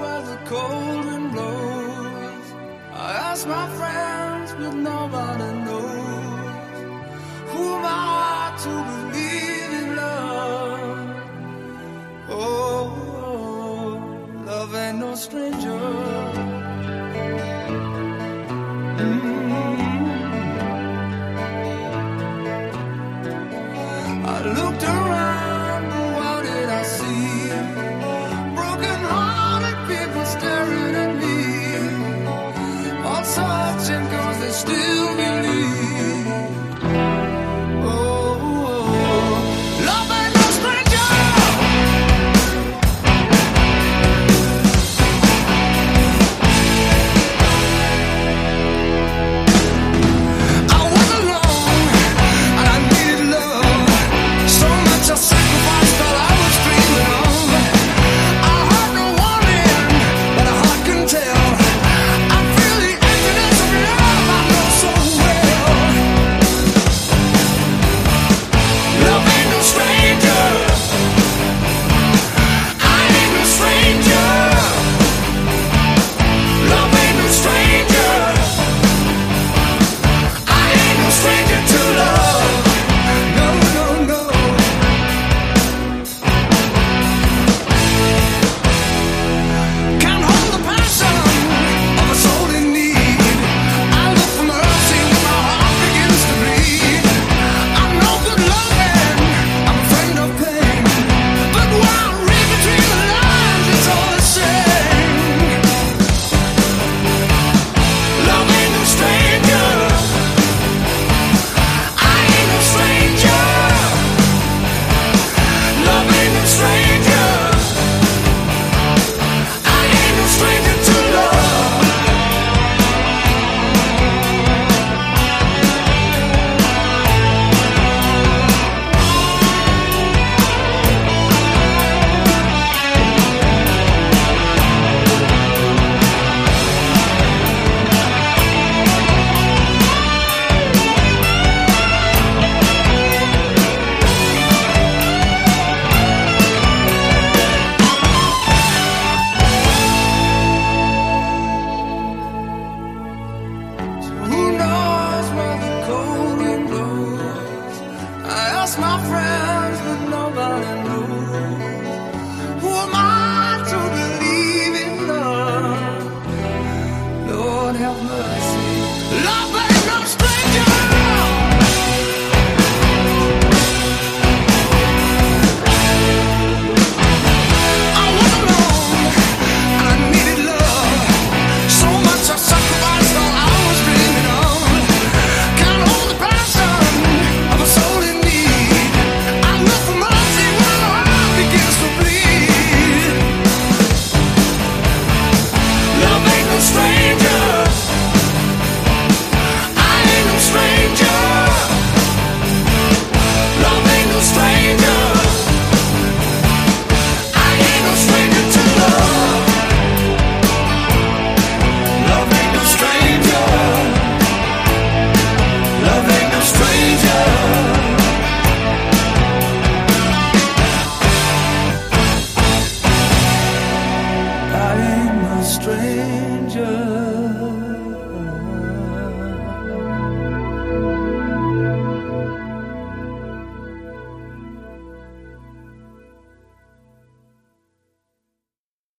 where the cold wind blows. I ask my friends, but nobody knows who am I to believe in love. Oh, love ain't no stranger. Mm-hmm. I looked around, staring my friend. stranger.